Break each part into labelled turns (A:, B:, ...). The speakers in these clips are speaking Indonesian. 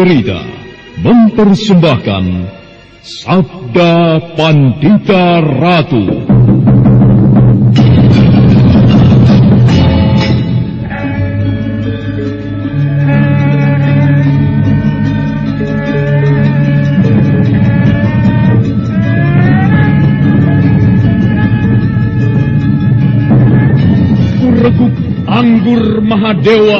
A: Cerita mempersembahkan Sabda Pandita Ratu. Anggur Mahadewa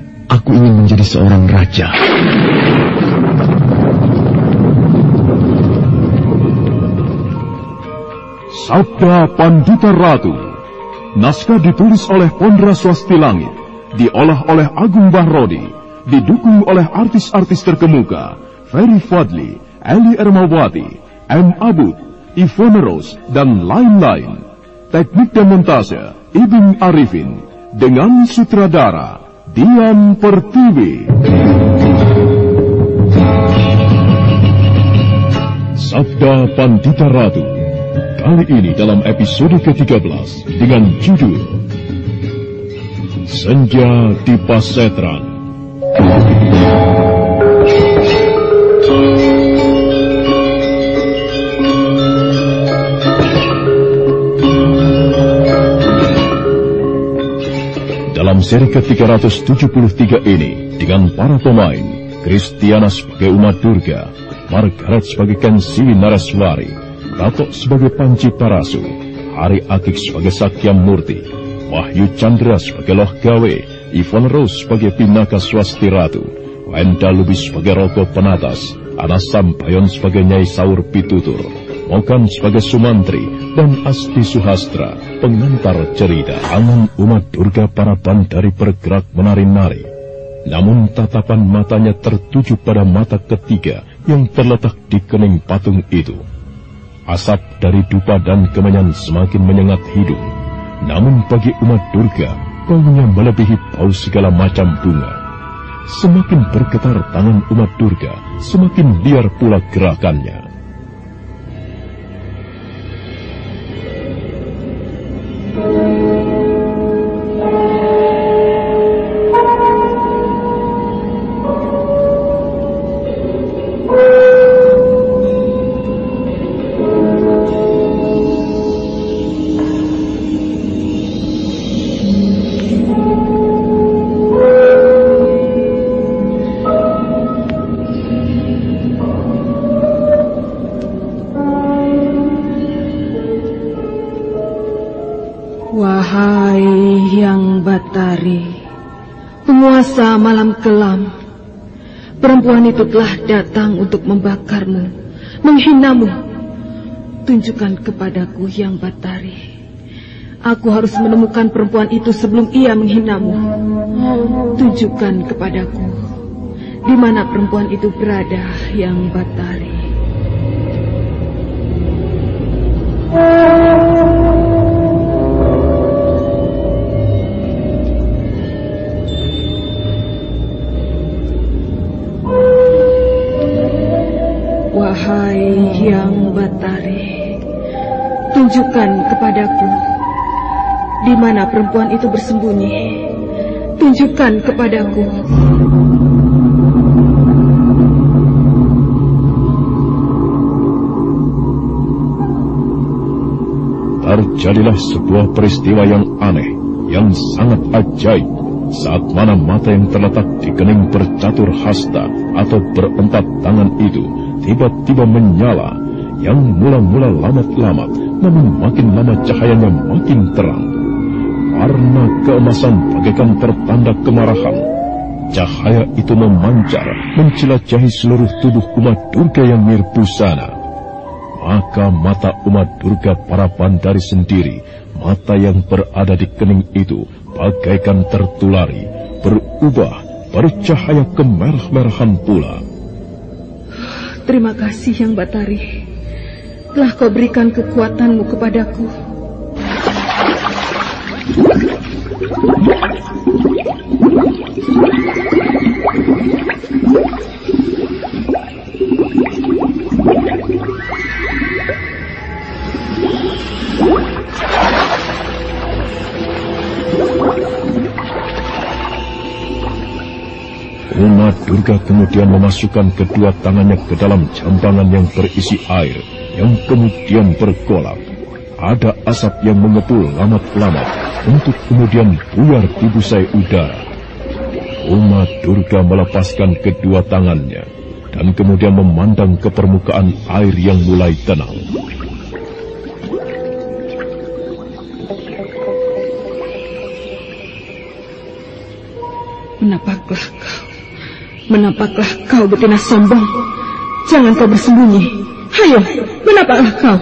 B: Aku ingin menjadi seorang raja.
A: Sabda Pandita Ratu. Naskah ditulis oleh Pondra Swasti Langit, diolah oleh Agung Bahrodi, didukung oleh artis-artis terkemuka, Ferry Fadli, Eli Ermawati, M. Abud, Ivone Rose, dan lain-lain. Teknik dan montase, Ibn Arifin, dengan sutradara, Dian Pertiwi. Sabda Pandita Ratu. Kali ini dalam episode ke-13 dengan judul Senja di Pasetran. Dalam seri ke-373 ini, dengan para pemain, Kristiana sebagai Uma Durga, Margaret sebagai Kensiwi Naraswari, Tato sebagai Panci Parasu, Hari Akik sebagai Sakyam Murti, Wahyu Chandra sebagai Loh Gawe, Ivan Rose sebagai Pinaka Swasti Ratu, Wenda Lubis sebagai Roko Penatas, Anas Sampayon sebagai Nyai Saur Pitutur, Mokan sebagai Sumantri, dan Asti Suhastra, pengantar cerita. Tangan umat Durga para bandari bergerak menari-nari. Namun tatapan matanya tertuju pada mata ketiga yang terletak di kening patung itu. Asap dari dupa dan kemenyan semakin menyengat hidung. Namun bagi umat Durga, baunya melebihi bau segala macam bunga. Semakin bergetar tangan umat Durga, semakin liar pula gerakannya.
C: Batari, penguasa malam kelam, Perempuan itu telah datang untuk membakarmu, menghinamu. Tunjukkan kepadaku yang Batari. Aku harus menemukan perempuan itu sebelum ia menghinamu. Tunjukkan kepadaku di mana perempuan itu berada yang Batari. Yang Batari, tunjukkan kepadaku di mana perempuan itu bersembunyi. Tunjukkan kepadaku.
A: Terjadilah sebuah peristiwa yang aneh, yang sangat ajaib, saat mana mata yang terletak di kening bercatur hasta atau berempat tangan itu tiba-tiba menyala, yang mula-mula lamat-lamat, namun makin lama cahayanya makin terang. Warna keemasan bagaikan tertanda kemarahan. Cahaya itu memancar, menjelajahi seluruh tubuh umat Durga yang mirip sana. Maka mata umat Durga para bandari sendiri, mata yang berada di kening itu, bagaikan tertulari, berubah, bercahaya kemerah-merahan pula.
C: Terima kasih Yang Batari. Telah kau berikan kekuatanmu kepadaku.
A: Uma Durga kemudian memasukkan kedua tangannya ke dalam jambangan yang berisi air, yang kemudian bergolak. Ada asap yang mengepul lamat-lamat untuk kemudian buyar di busai udara. Uma Durga melepaskan kedua tangannya dan kemudian memandang ke permukaan air yang mulai tenang.
C: Menapaklah kau. Menapaklah kau betina sombong. Jangan kau bersembunyi. Hayo, menapaklah kau.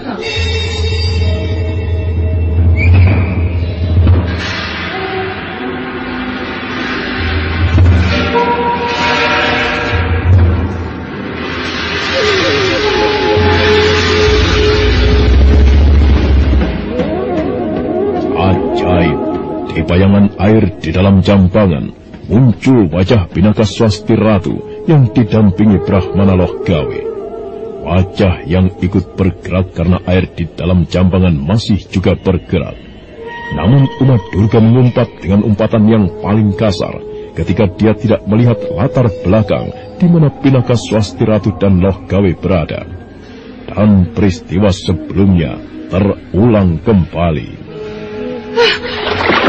A: Ajaib, bayangan air di dalam jambangan, muncul wajah Binaka Swasti Ratu yang didampingi Brahmana Loh Gawe. Wajah yang ikut bergerak karena air di dalam jambangan masih juga bergerak. Namun umat Durga mengumpat dengan umpatan yang paling kasar ketika dia tidak melihat latar belakang di mana Pinaka Swasti Ratu dan Loh Gawe berada. Dan peristiwa sebelumnya terulang kembali.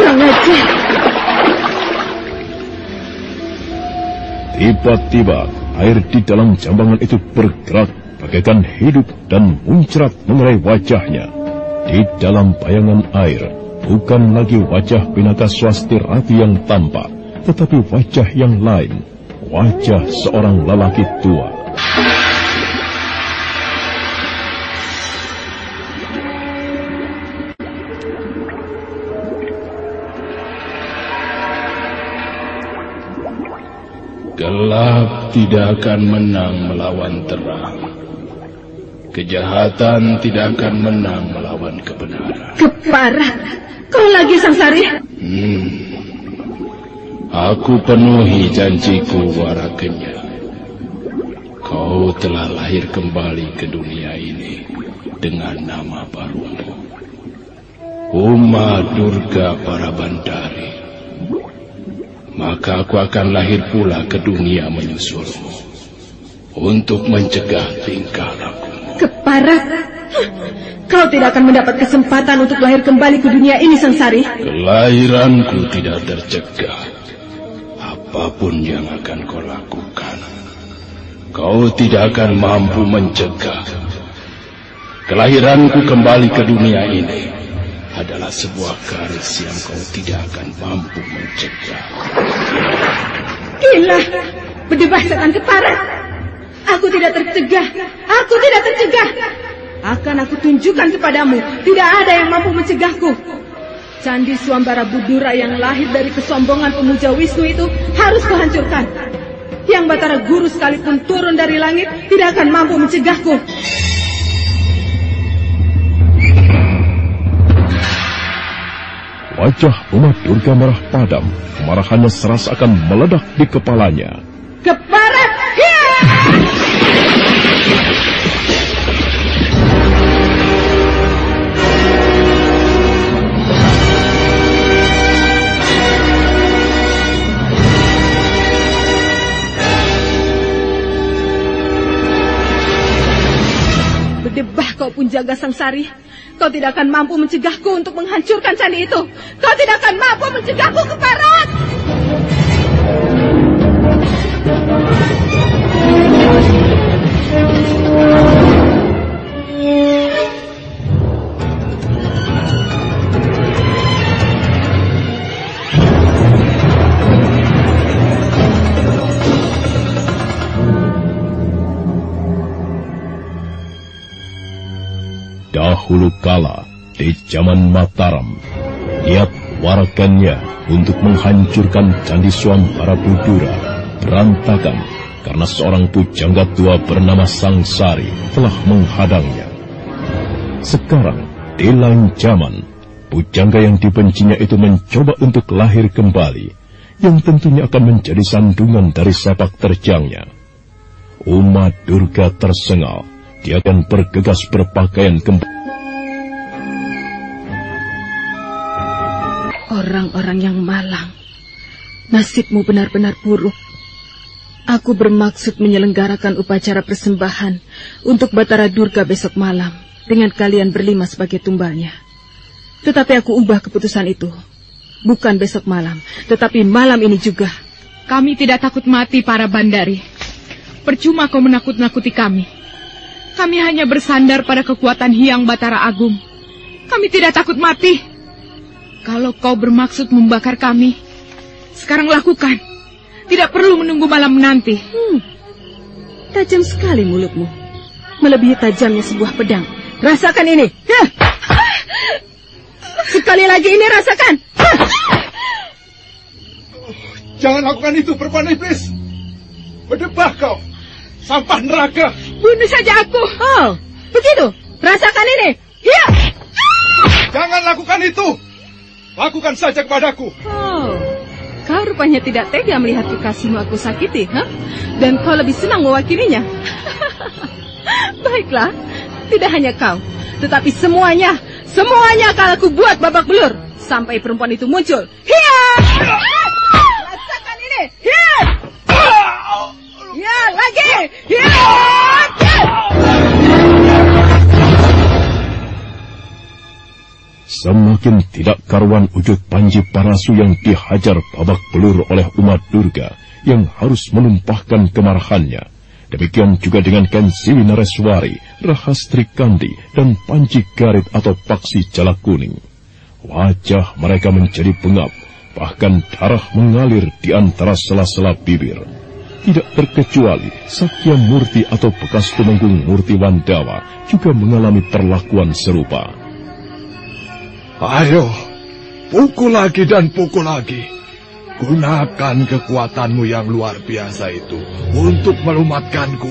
C: Kurang
A: Tiba-tiba air di dalam jambangan itu bergerak bagaikan hidup dan muncrat mengerai wajahnya. Di dalam bayangan air bukan lagi wajah Pinaka Swasti Ratu yang tampak, tetapi wajah yang lain, wajah seorang lelaki tua.
D: Gelap tidak akan menang melawan terang. Kejahatan tidak akan menang melawan kebenaran.
C: Keparat. Kau lagi Sangsari?
D: Hmm. Aku penuhi janjiku warakenya. Kau telah lahir kembali ke dunia ini dengan nama barumu. Uma Durga para Bandari. Maka aku akan lahir pula ke dunia menyusulmu. Untuk mencegah tingkah lakumu.
C: Keparat. Kau tidak akan mendapat kesempatan untuk lahir kembali ke dunia ini, Sangsari.
D: Kelahiranku tidak tercegah. Apa pun yang akan kau lakukan, kau tidak akan mampu mencegah. Kelahiranku kembali ke dunia ini adalah sebuah garis yang kau tidak akan mampu mencegah.
C: Gila, berdebah setan keparat. Aku tidak tercegah, aku tidak tercegah. Akan aku tunjukkan kepadamu, tidak ada yang mampu mencegahku. Candi Suambara Budura yang lahir dari kesombongan pemuja Wisnu itu harus kuhancurkan. Yang Batara Guru sekalipun turun dari langit tidak akan mampu mencegahku.
A: Wajah umat Durga merah padam, kemarahannya serasa akan meledak di kepalanya.
C: Keparat! Jaga sangsari. Kau tidak akan mampu mencegahku untuk menghancurkan candi itu. Kau tidak akan mampu mencegahku ke barat.
A: Dahulu kala, di zaman Mataram, niat waragannya untuk menghancurkan Candi Swambara Budura berantakan karena seorang pujangga tua bernama Sangsari telah menghadangnya. Sekarang, di lain zaman, pujangga yang dibencinya itu mencoba untuk lahir kembali, yang tentunya akan menjadi sandungan dari sepak terjangnya. Umat Durga tersengal, dia akan bergegas berpakaian kembali.
C: Orang-orang yang malang, nasibmu benar-benar buruk. Aku bermaksud menyelenggarakan upacara persembahan untuk Batara Durga besok malam dengan kalian berlima sebagai tumbalnya. Tetapi aku ubah keputusan itu. Bukan besok malam, tetapi malam ini juga.
E: Kami tidak takut mati para bandari. Percuma kau menakut-nakuti kami. Kami hanya bersandar pada kekuatan Hyang Batara Agung. Kami tidak takut mati. Kalau kau bermaksud membakar kami, sekarang lakukan. Tidak perlu menunggu malam nanti.
C: Hmm, tajam sekali mulutmu. Melebihi tajamnya sebuah pedang. Rasakan ini. Hah. Sekali lagi ini rasakan. Hah.
F: Jangan lakukan itu, perempuan iblis. Berdebah kau. Sampah neraka.
E: Bunuh saja aku.
C: Oh, begitu. Rasakan ini. Ya.
F: Jangan lakukan itu. Lakukan saja kepadaku.
C: Oh, kau rupanya tidak tega melihat kekasihmu aku sakiti, ha? Dan kau lebih senang mewakilinya. Baiklah, tidak hanya kau, tetapi semuanya, semuanya akan aku buat babak belur sampai perempuan itu muncul. Hiya! Rasakan ini. Hiya! Ya, lagi. Hiya!
A: Semakin tidak karuan wujud Panji Parasu yang dihajar babak belur oleh umat Durga yang harus menumpahkan kemarahannya. Demikian juga dengan Kensiwi Nareswari, Rahastri Kandi, dan Panji Garit atau Paksi Jala Kuning. Wajah mereka menjadi pengap, bahkan darah mengalir di antara sela-sela bibir. Tidak terkecuali Sakya Murti atau bekas tumenggung Murti Wandawa juga mengalami perlakuan serupa.
F: Ayo, pukul lagi dan pukul lagi. Gunakan kekuatanmu yang luar biasa itu untuk melumatkanku.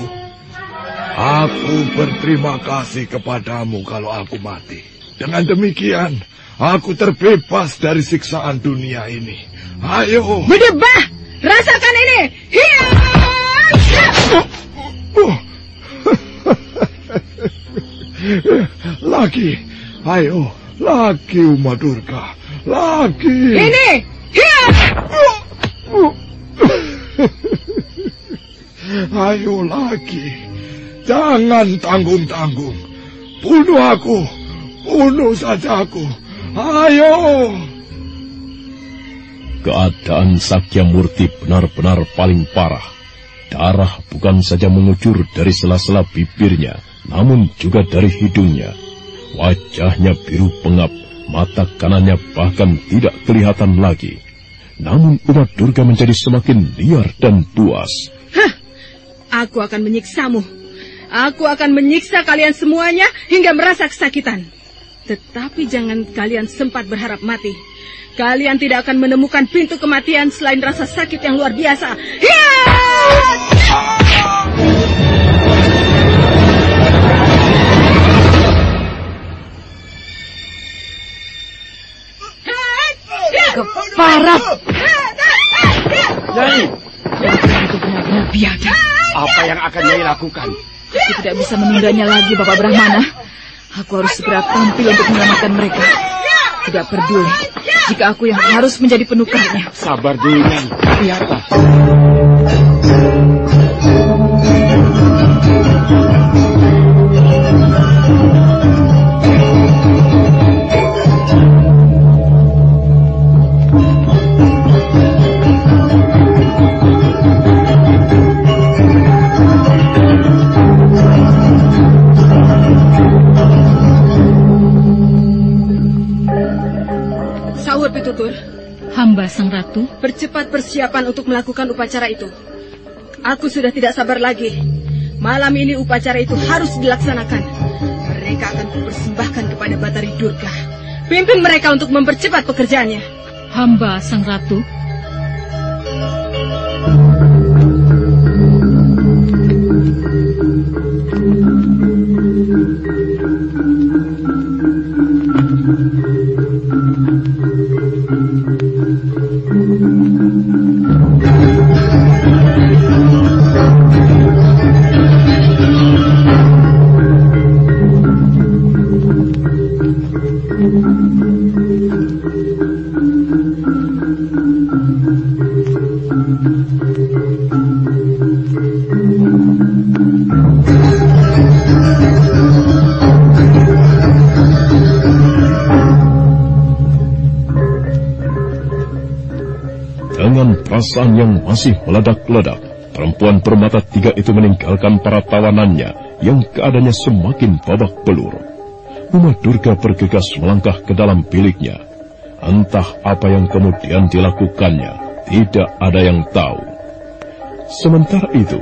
F: Aku berterima kasih kepadamu kalau aku mati. Dengan demikian, aku terbebas dari siksaan dunia ini. Ayo.
C: Berdebah! Rasakan ini! Hiya!
F: Uh. lagi, ayo, lagi Uma Durga, lagi.
C: Ini! Hiya!
F: Ayo lagi, jangan tanggung-tanggung. Bunuh aku, bunuh saja aku. Ayo.
A: Keadaan Sakya Murti benar-benar paling parah. Darah bukan saja mengucur dari sela-sela bibirnya, namun juga dari hidungnya. Wajahnya biru pengap, mata kanannya bahkan tidak kelihatan lagi. namun umat Durga menjadi semakin liar dan puas.
C: Hah, aku akan menyiksamu. Aku akan menyiksa kalian semuanya hingga merasa kesakitan. Tetapi jangan kalian sempat berharap mati. Kalian tidak akan menemukan pintu kematian selain rasa sakit yang luar biasa. Hiat!
E: Keparat!
G: Nyai,
E: Itu benar-benar biadab.
G: apa yang akan Nyai lakukan?
E: Aku tidak bisa menundanya lagi, Bapak Brahmana. Aku harus segera tampil untuk menyelamatkan mereka. Tidak peduli jika aku yang harus menjadi penukarnya.
G: Sabar dulu, Nyai. Apa?
H: Hamba Sang Ratu,
C: percepat persiapan untuk melakukan upacara itu. Aku sudah tidak sabar lagi. Malam ini upacara itu harus dilaksanakan. Mereka akan kupersembahkan kepada Batari Durga. Pimpin mereka untuk mempercepat pekerjaannya.
H: hamba Sang Ratu,
A: perasaan yang masih meledak-ledak, perempuan bermata tiga itu meninggalkan para tawanannya yang keadaannya semakin babak belur. Uma Durga bergegas melangkah ke dalam biliknya. Entah apa yang kemudian dilakukannya, tidak ada yang tahu. Sementara itu,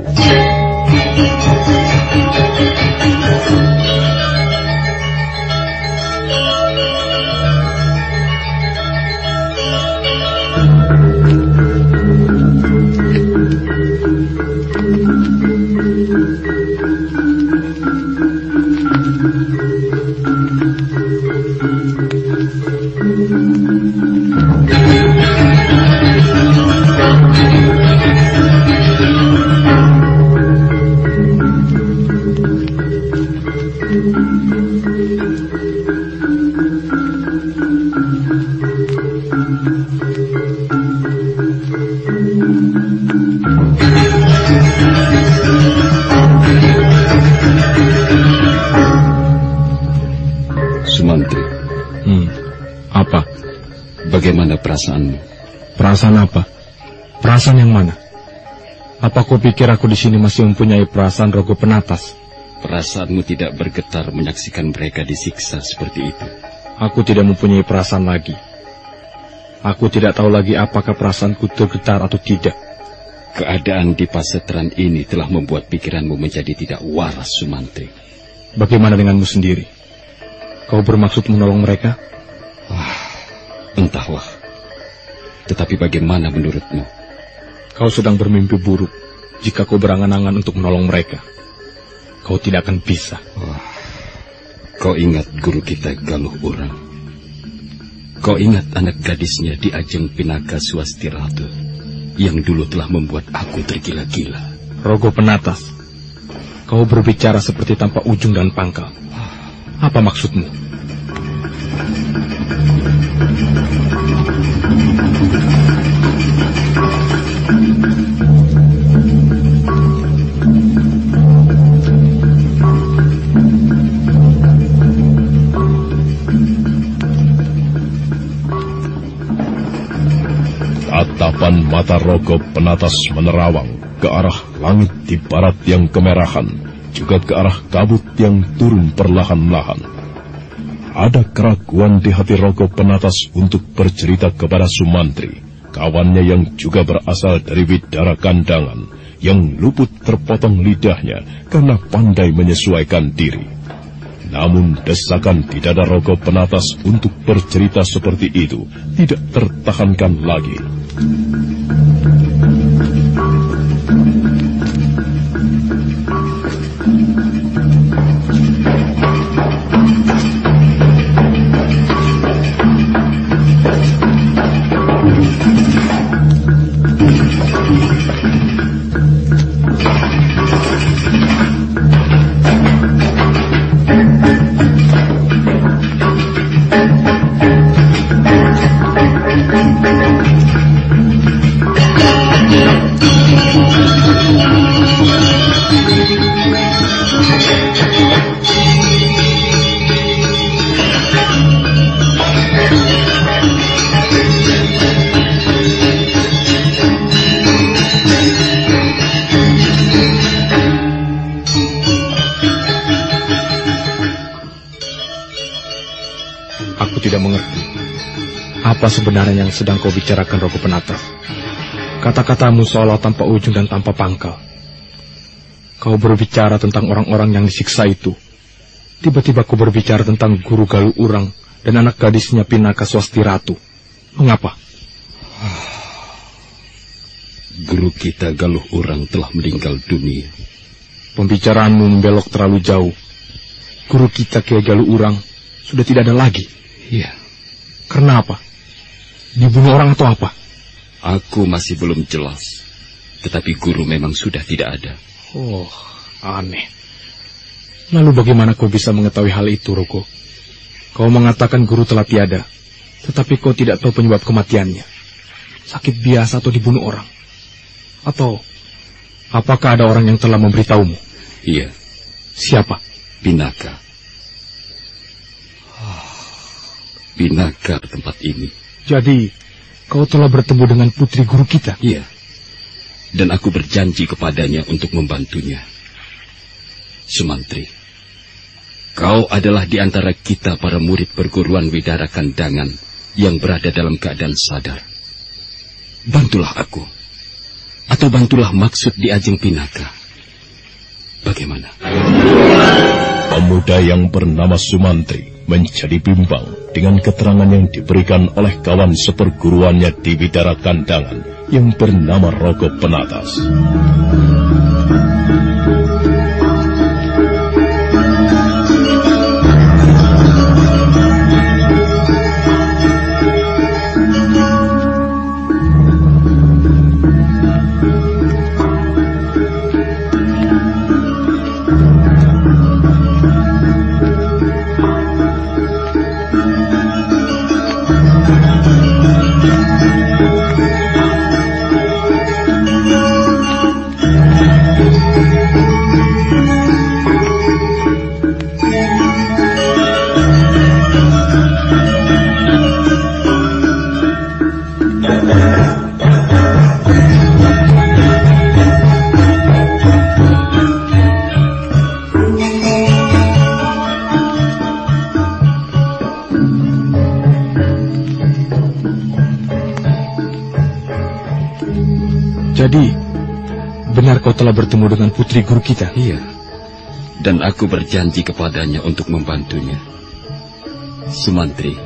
I: perasaanmu?
B: Perasaan apa? Perasaan yang mana? Apa kau pikir aku di sini masih mempunyai perasaan rogo penatas?
I: Perasaanmu tidak bergetar menyaksikan mereka disiksa seperti itu.
B: Aku tidak mempunyai perasaan lagi. Aku tidak tahu lagi apakah perasaanku tergetar atau tidak.
I: Keadaan di pasetran ini telah membuat pikiranmu menjadi tidak waras, Sumantri.
B: Bagaimana denganmu sendiri? Kau bermaksud menolong mereka?
I: Entahlah. Tetapi bagaimana menurutmu?
B: Kau sedang bermimpi buruk jika kau berangan-angan untuk menolong mereka. Kau tidak akan bisa.
I: Kau ingat guru kita Galuh Urang? Kau ingat anak gadisnya di Ajeng Pinaka Swastiratu yang dulu telah membuat aku tergila-gila.
B: Rogo penatas. Kau berbicara seperti tanpa ujung dan pangkal. Apa maksudmu?
A: Tatapan mata rogo penatas menerawang ke arah langit di barat yang kemerahan, juga ke arah kabut yang turun perlahan-lahan. Ada keraguan di hati rogo penatas untuk bercerita kepada Sumantri kawannya yang juga berasal dari Widara Kandangan yang luput terpotong lidahnya karena pandai menyesuaikan diri. Namun desakan tidak ada rogo penatas untuk bercerita seperti itu tidak tertahankan lagi.
B: Apa sebenarnya yang sedang kau bicarakan, Rogo Penatas? Kata-katamu seolah tanpa ujung dan tanpa pangkal. Kau berbicara tentang orang-orang yang disiksa itu. Tiba-tiba kau berbicara tentang guru Galuh Urang dan anak gadisnya Pinaka Swasti Ratu. Mengapa?
I: Guru kita Galuh Urang telah meninggal dunia.
B: Pembicaraanmu membelok terlalu jauh. Guru kita Kiai Galuh Urang sudah tidak ada lagi.
I: Iya.
B: Karena apa? Dibunuh orang atau apa?
I: Aku masih belum jelas. Tetapi guru memang sudah tidak ada.
B: Oh, aneh. Lalu bagaimana kau bisa mengetahui hal itu, Roko? Kau mengatakan guru telah tiada, tetapi kau tidak tahu penyebab kematiannya. Sakit biasa atau dibunuh orang? Atau apakah ada orang yang telah memberitahumu?
I: Iya.
B: Siapa?
I: Pinaka. Pinaka tempat ini.
B: Jadi, kau telah bertemu dengan putri guru kita?
I: Iya. Dan aku berjanji kepadanya untuk membantunya. Sumantri, kau adalah di antara kita para murid perguruan Widara Kandangan yang berada dalam keadaan sadar. Bantulah aku. Atau bantulah maksud di Ajeng Pinaka. Bagaimana?
A: Pemuda yang bernama Sumantri menjadi bimbang dengan keterangan yang diberikan oleh kawan seperguruannya di Bidara Kandangan yang bernama Rogo Penatas.
B: Jadi, benar kau telah bertemu dengan putri guru kita?
I: Iya. Dan aku berjanji kepadanya untuk membantunya. Sumantri,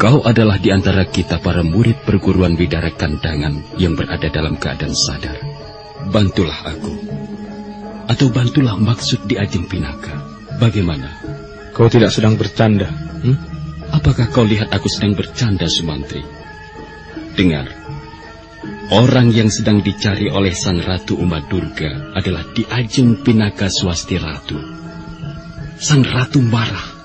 I: kau adalah di antara kita para murid perguruan Bidara Kandangan yang berada dalam keadaan sadar. Bantulah aku. Atau bantulah maksud di Ajeng Pinaka. Bagaimana?
B: Kau tidak sedang bercanda, hmm?
I: Apakah kau lihat aku sedang bercanda, Sumantri? Dengar, Orang yang sedang dicari oleh Sang Ratu Umat Durga adalah Di Ajeng Pinaka Swasti Ratu. Sang Ratu marah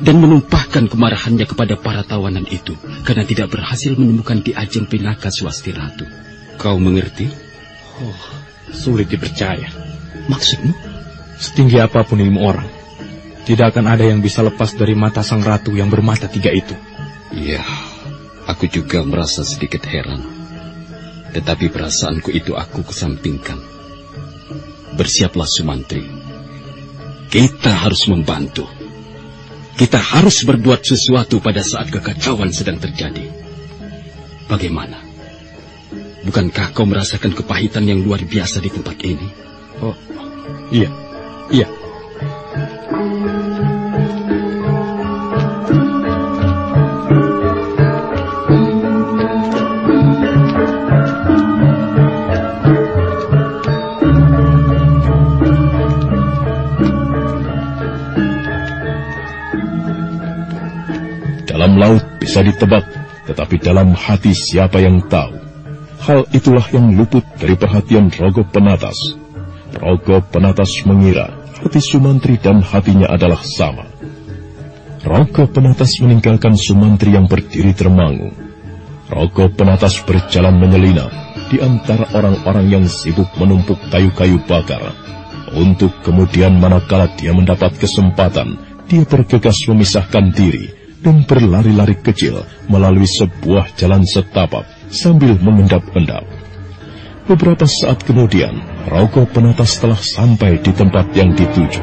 I: dan menumpahkan kemarahannya kepada para tawanan itu karena tidak berhasil menemukan Di Ajeng Pinaka Swasti Ratu. Kau mengerti?
B: Oh, sulit dipercaya.
I: Maksudmu?
B: Setinggi apa pun ilmu orang, tidak akan ada yang bisa lepas dari mata sang ratu yang bermata tiga itu.
I: Iya, aku juga merasa sedikit heran. Tetapi perasaanku itu aku kesampingkan. Bersiaplah Sumantri. Kita harus membantu. Kita harus berbuat sesuatu pada saat kekacauan sedang terjadi. Bagaimana? Bukankah kau merasakan kepahitan yang luar biasa di tempat ini?
B: Oh, iya, iya.
A: Bisa ditebak, tetapi dalam hati siapa yang tahu? Hal itulah yang luput dari perhatian Rogo Penatas. Rogo Penatas mengira hati Sumantri dan hatinya adalah sama. Rogo Penatas meninggalkan Sumantri yang berdiri termangu. Rogo Penatas berjalan menyelinap di antara orang-orang yang sibuk menumpuk kayu-kayu bakar. Untuk kemudian manakala dia mendapat kesempatan, dia bergegas memisahkan diri dan berlari-lari kecil melalui sebuah jalan setapak sambil mengendap-endap. Beberapa saat kemudian, Rogo Penatas telah sampai di tempat yang dituju.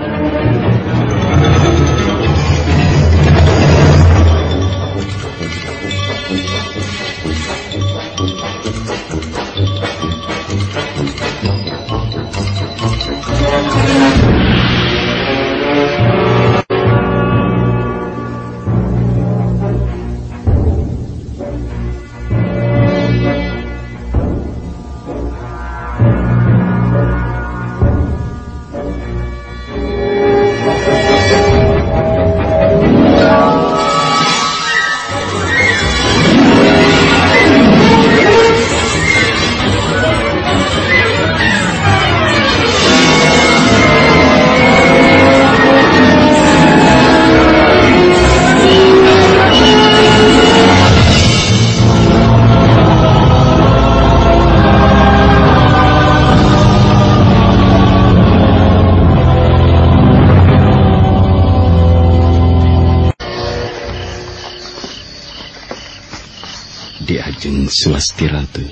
I: Swasti Ratu.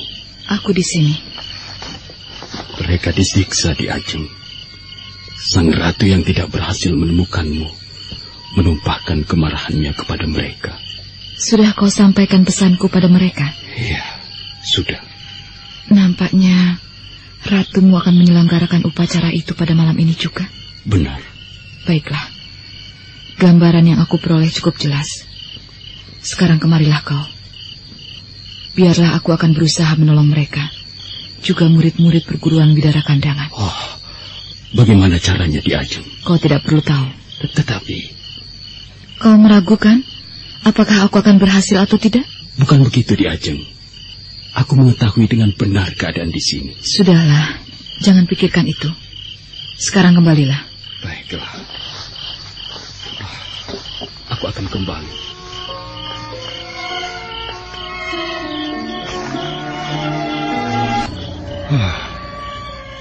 E: Aku di sini.
I: Mereka disiksa di Ajeng. Sang ratu yang tidak berhasil menemukanmu menumpahkan kemarahannya kepada mereka.
E: Sudah kau sampaikan pesanku pada mereka?
I: Iya, sudah.
E: Nampaknya ratumu akan menyelenggarakan upacara itu pada malam ini juga.
I: Benar.
E: Baiklah. Gambaran yang aku peroleh cukup jelas. Sekarang kemarilah kau. Biarlah aku akan berusaha menolong mereka. Juga murid-murid perguruan Bidara Kandangan.
I: Oh, bagaimana caranya di Ajeng?
E: Kau tidak perlu tahu.
I: Tetapi,
E: Kau meragukan? Apakah aku akan berhasil atau tidak?
I: bukan begitu di Ajeng. Aku mengetahui dengan benar keadaan di sini.
E: Sudahlah, jangan pikirkan itu. Sekarang kembalilah.
I: Baiklah. Aku akan kembali.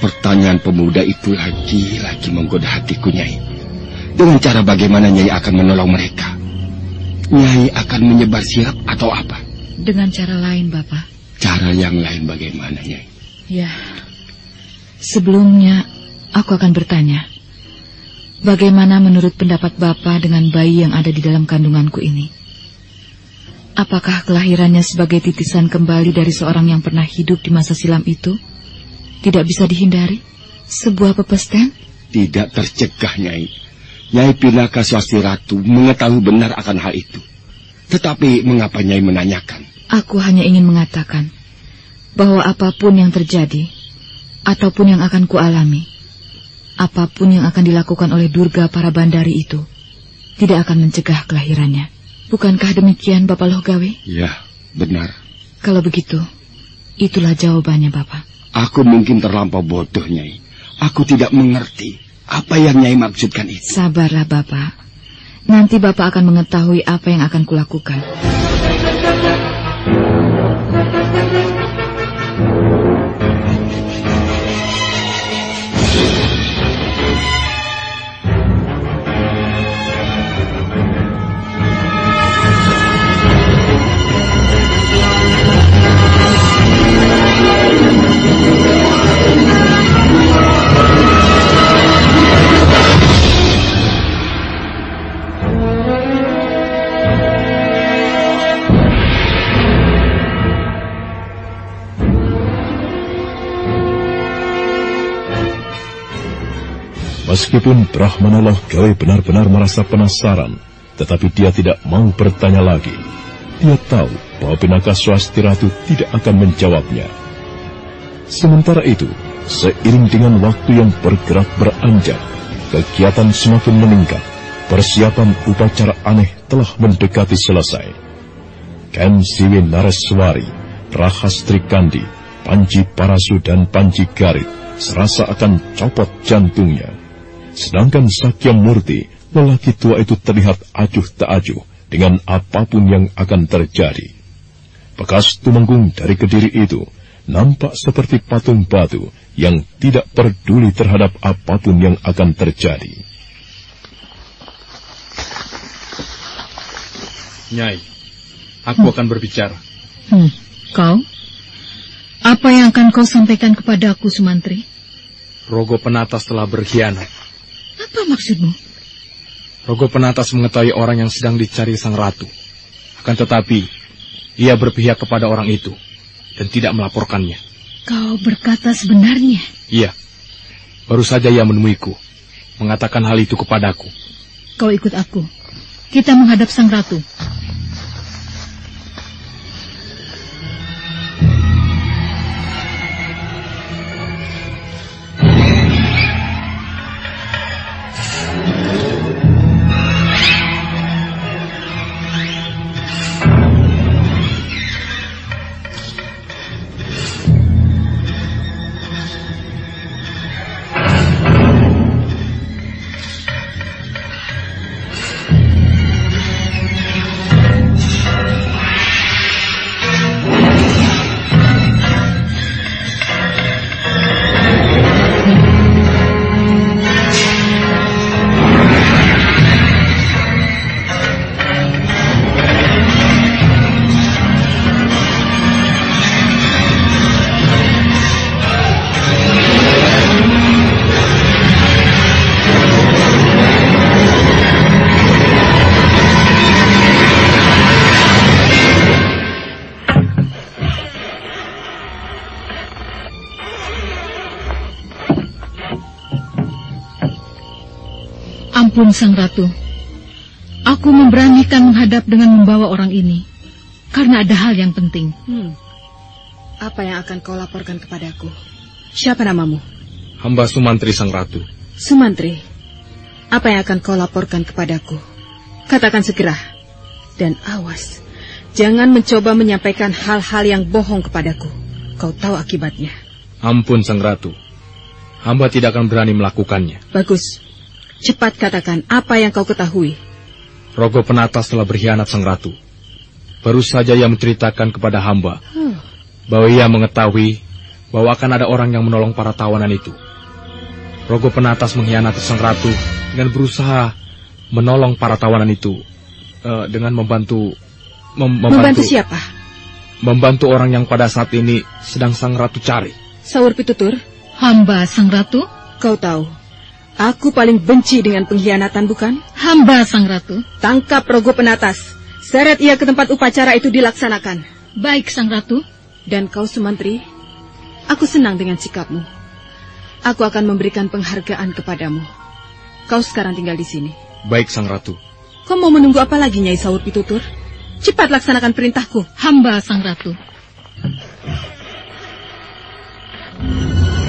G: Pertanyaan pemuda itu lagi-lagi menggoda hatiku, Nyai. Dengan cara bagaimana Nyai akan menolong mereka? Nyai akan menyebar sirap atau apa?
E: Dengan cara lain, Bapak.
G: Cara yang lain bagaimana, Nyai?
E: Ya. Sebelumnya, aku akan bertanya. Bagaimana menurut pendapat Bapak dengan bayi yang ada di dalam kandunganku ini? Apakah kelahirannya sebagai titisan kembali dari seorang yang pernah hidup di masa silam itu? Tidak bisa dihindari? Sebuah pepesten?
G: Tidak tercegah, Nyai. Nyai Pinaka Swasti Ratu mengetahui benar akan hal itu. Tetapi mengapa Nyai menanyakan?
E: Aku hanya ingin mengatakan bahwa apa pun yang terjadi, ataupun yang akan kualami, apa pun yang akan dilakukan oleh Durga para bandari itu, tidak akan mencegah kelahirannya. Bukankah demikian, Bapak Logawe?
G: Ya, benar.
E: Kalau begitu, itulah jawabannya, Bapak.
G: Aku mungkin terlampau bodoh, Nyai. Aku tidak mengerti apa yang Nyai maksudkan itu.
E: Sabarlah, Bapak. Nanti Bapak akan mengetahui apa yang akan kulakukan.
A: Meskipun Brahmanaloh Gawe benar-benar merasa penasaran, tetapi dia tidak mau bertanya lagi. Dia tahu bahwa Pinaka Swasti Ratu tidak akan menjawabnya. Sementara itu, seiring dengan waktu yang bergerak beranjak, kegiatan semakin meningkat. Persiapan upacara aneh telah mendekati selesai. Ken Siwi Nareswari, Rahastri Kandi, Panji Parasu dan Panji Garit serasa akan copot jantungnya. Sedangkan Sakya Murti, lelaki tua itu terlihat acuh tak acuh dengan apa pun yang akan terjadi. Bekas tumenggung dari kediri itu nampak seperti patung batu yang tidak peduli terhadap apa pun yang akan terjadi.
B: Nyai, aku hmm. akan berbicara.
H: Hmm, kau? Apa yang akan kau sampaikan kepadaku, Sumantri?
B: Rogo Penatas telah berkhianat.
H: Apa maksudmu?
B: Rogo Penatas mengetahui orang yang sedang dicari sang ratu. Akan tetapi, ia berpihak kepada orang itu dan tidak melaporkannya.
H: Kau berkata sebenarnya?
B: Iya. Baru saja ia menemuiku, mengatakan hal itu kepadaku.
H: Kau ikut aku. Kita menghadap sang ratu. Ampun Sang Ratu, aku memberanikan menghadap dengan membawa orang ini, karena ada hal yang penting. Hmm.
C: Apa yang akan kau laporkan kepadaku? Siapa namamu?
B: Hamba Sumantri Sang Ratu.
C: Sumantri, apa yang akan kau laporkan kepadaku? Katakan segera. Dan awas, jangan mencoba menyampaikan hal-hal yang bohong kepadaku. Kau tahu akibatnya.
B: Ampun Sang Ratu, hamba tidak akan berani melakukannya.
C: Bagus. Cepat katakan apa yang kau ketahui.
B: Rogo Penatas telah berkhianat sang ratu. Baru saja ia menceritakan kepada hamba huh. bahwa ia mengetahui bahwa akan ada orang yang menolong para tawanan itu. Rogo Penatas mengkhianati sang ratu dengan berusaha menolong para tawanan itu uh, dengan membantu,
C: mem membantu membantu siapa?
B: Membantu orang yang pada saat ini sedang sang ratu cari.
C: Saur Pitutur,
H: hamba sang ratu.
C: Kau tahu Aku paling benci dengan pengkhianatan, bukan?
H: Hamba sang ratu.
C: Tangkap rogo penatas. Seret ia ke tempat upacara itu dilaksanakan.
H: Baik, sang ratu.
C: Dan kau, Sumantri, aku senang dengan sikapmu. Aku akan memberikan penghargaan kepadamu. Kau sekarang tinggal di sini.
B: Baik, sang ratu.
C: Kau mau menunggu apa lagi, Nyai Saur Pitutur? Cepat laksanakan perintahku.
H: Hamba sang ratu.
C: Sumantri.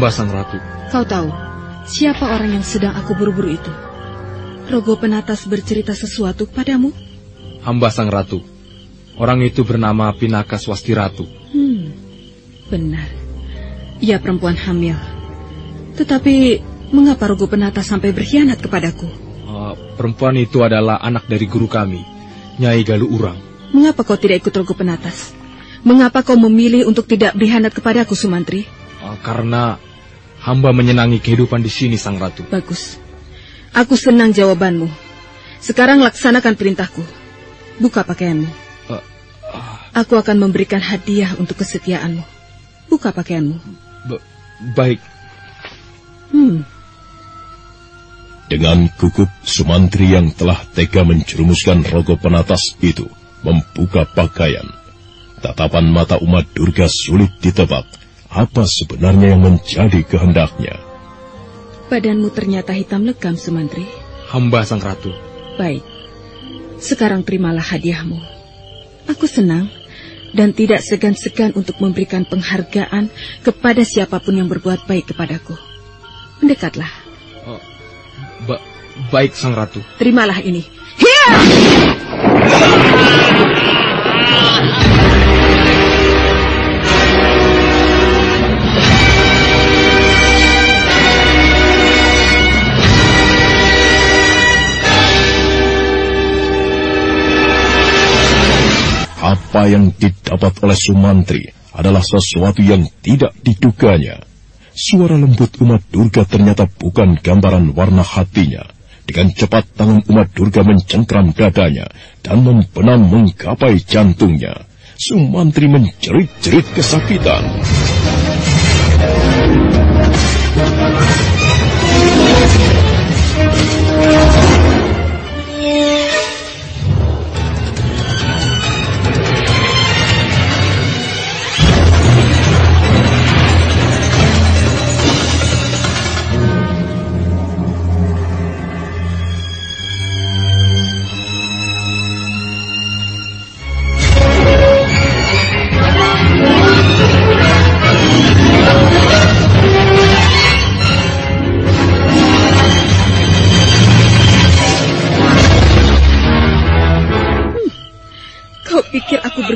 B: Hamba sang ratu.
C: Kau tahu, siapa orang yang sedang aku buru-buru itu? Rogo Penatas bercerita sesuatu padamu?
B: Hamba sang ratu. Orang itu bernama Pinaka Swasti Ratu.
C: Hmm, benar. Ia perempuan hamil. Tetapi, mengapa Rogo Penatas sampai berkhianat kepadaku?
B: Uh, perempuan itu adalah anak dari guru kami, Nyai Galuh Urang.
C: Mengapa kau tidak ikut Rogo Penatas? Mengapa kau memilih untuk tidak berkhianat kepadaku, Sumantri?
B: Uh, karena hamba menyenangi kehidupan di sini, Sang Ratu.
C: Bagus. Aku senang jawabanmu. Sekarang laksanakan perintahku. Buka pakaianmu.
B: Uh,
C: Aku akan memberikan hadiah untuk kesetiaanmu. Buka pakaianmu.
B: Ba- baik.
C: Hmm.
A: Dengan gugup, Sumantri yang telah tega menjerumuskan rogo penatas itu membuka pakaian. Tatapan mata umat Durga sulit ditebak apa sebenarnya yang menjadi kehendaknya.
C: Badanmu ternyata hitam legam, Sumantri.
B: Hamba sang ratu.
C: Baik. Sekarang terimalah hadiahmu. Aku senang dan tidak segan-segan untuk memberikan penghargaan kepada siapa pun yang berbuat baik kepadaku. Mendekatlah.
B: Oh, ba- baik sang ratu.
C: Terimalah ini. Hiya!
A: Apa yang didapat oleh Sumantri adalah sesuatu yang tidak diduganya. Suara lembut umat Durga ternyata bukan gambaran warna hatinya. Dengan cepat tangan umat Durga mencengkram dadanya dan membenam menggapai jantungnya. Sumantri menjerit-jerit kesakitan.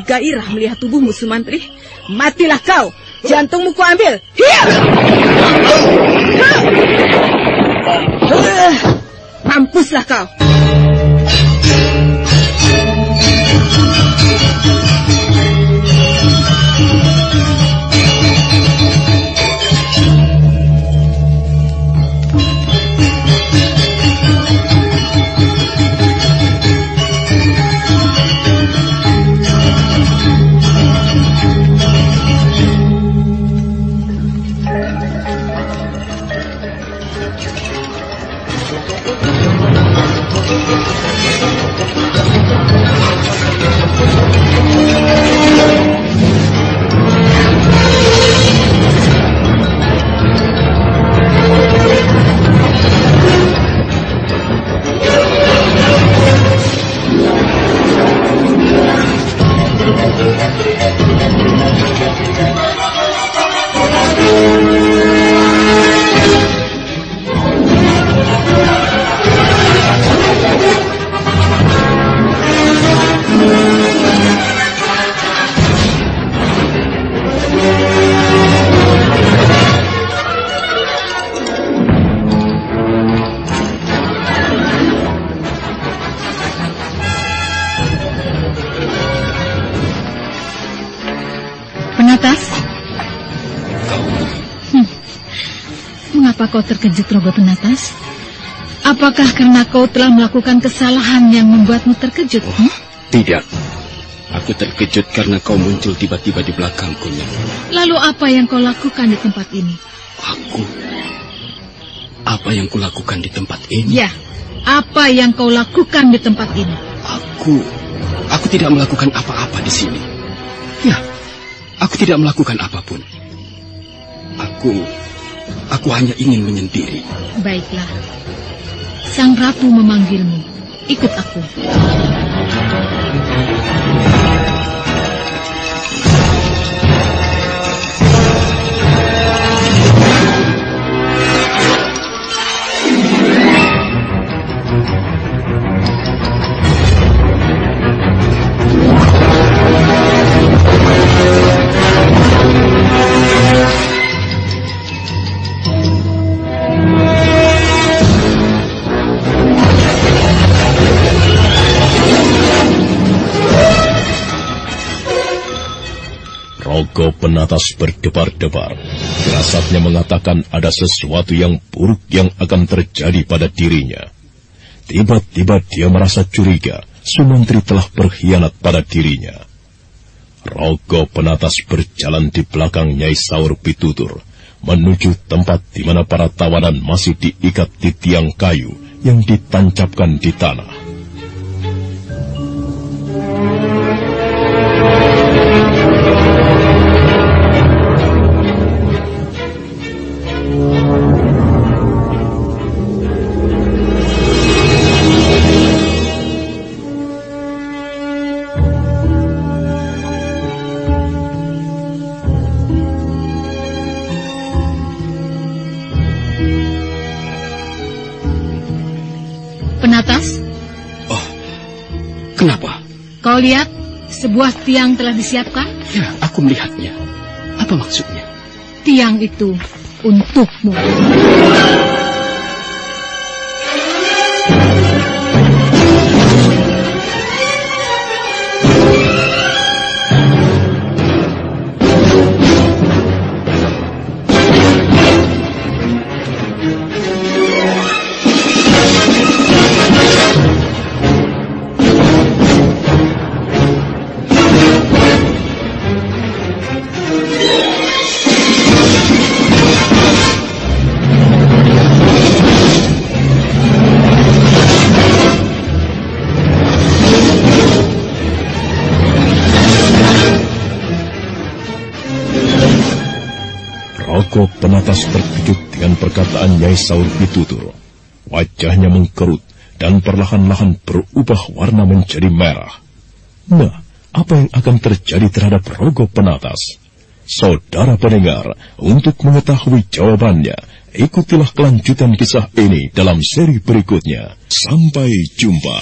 C: Bergairah melihat tubuhmu, Sumantri? Matilah kau! Jantungmu ku ambil! Hiya! Ah! Mampuslah kau!
J: Penatas? Kau terkejut, Rogo Penatas? Apakah karena kau telah melakukan kesalahan yang membuatmu terkejut? hmm?
I: Tidak. Aku terkejut karena kau muncul tiba-tiba di belakangku.
J: Lalu apa yang kau lakukan di tempat ini?
I: Aku? Apa yang kulakukan di tempat ini?
J: Ya, apa yang kau lakukan di tempat ini?
I: Aku... Aku tidak melakukan apa-apa di sini. Ya, aku tidak melakukan apa pun. Aku... Aku hanya ingin menyendiri.
J: Baiklah. Sang ratu memanggilmu. Ikut aku.
A: Penatas berdebar-debar. Firasatnya mengatakan ada sesuatu yang buruk yang akan terjadi pada dirinya. Tiba-tiba dia merasa curiga Sumantri telah berkhianat pada dirinya. Rogo Penatas berjalan di belakang Nyai Saur Pitutur menuju tempat di mana para tawanan masih diikat di tiang kayu yang ditancapkan di tanah.
E: Lihat, sebuah tiang telah disiapkan?
I: Ya, aku melihatnya. Apa maksudnya?
E: Tiang itu untukmu.
A: Saur Pitutur. Wajahnya mengkerut dan perlahan-lahan berubah warna menjadi merah. Nah, apa yang akan terjadi terhadap Rogo Penatas? Saudara pendengar, untuk mengetahui jawabannya, ikutilah kelanjutan kisah ini dalam seri berikutnya. Sampai jumpa.